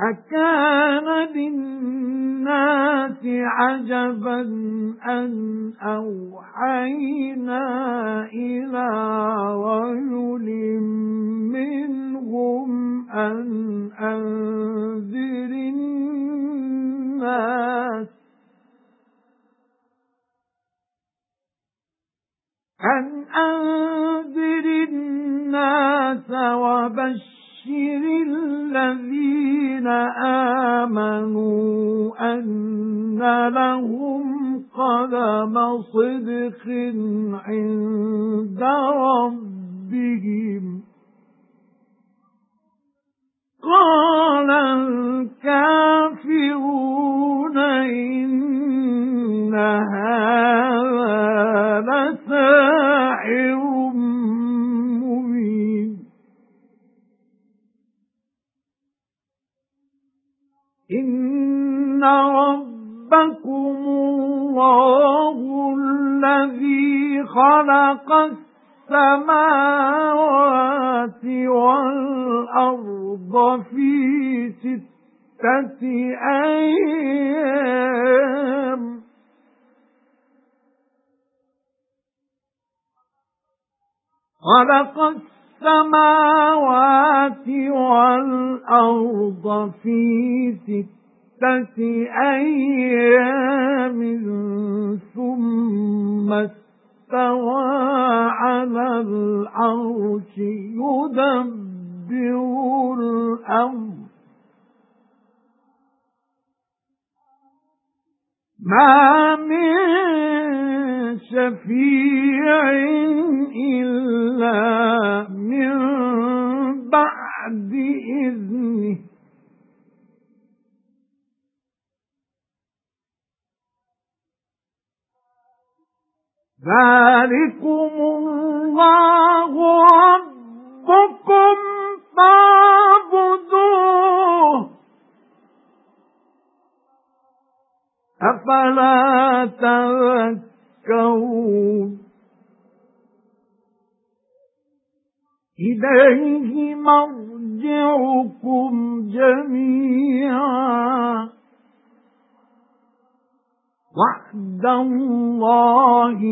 أكان للناس عجبا أن أوحينا إلى رجل منهم أن أنذر الناس أن أنذر الناس وبشر الذين آمنوا أن لهم قدم صدق عند ربهم. قال الكافرون إن إن ربكم اللَّهُ الَّذِي خَلَقَ السَّمَاوَاتِ وَالْأَرْضَ فِي سِتَّةِ أَيَّامٍ خَلَقَ السَّمَاوَاتِ وَالْأَرْضَ فِي سِتَّةِ أَيَّامٍ ثُمَّ اسْتَوَى عَلَى الْعَرْشِ يُدَبِّرُ الْأَمْرَ. مَا مِن شَفِيعٍ إِلَّا مِن بَعْدِ إِذْنِهِ. ذَلِكُمُ اللَّهُ رَبُّكُمْ فَاعْبُدُوهُ. أَفَلَا تَذَكَّرُونَ إِلَيْهِ مَرْجِعُكُمْ جَمِيعًا. وَعْدَ اللَّهِ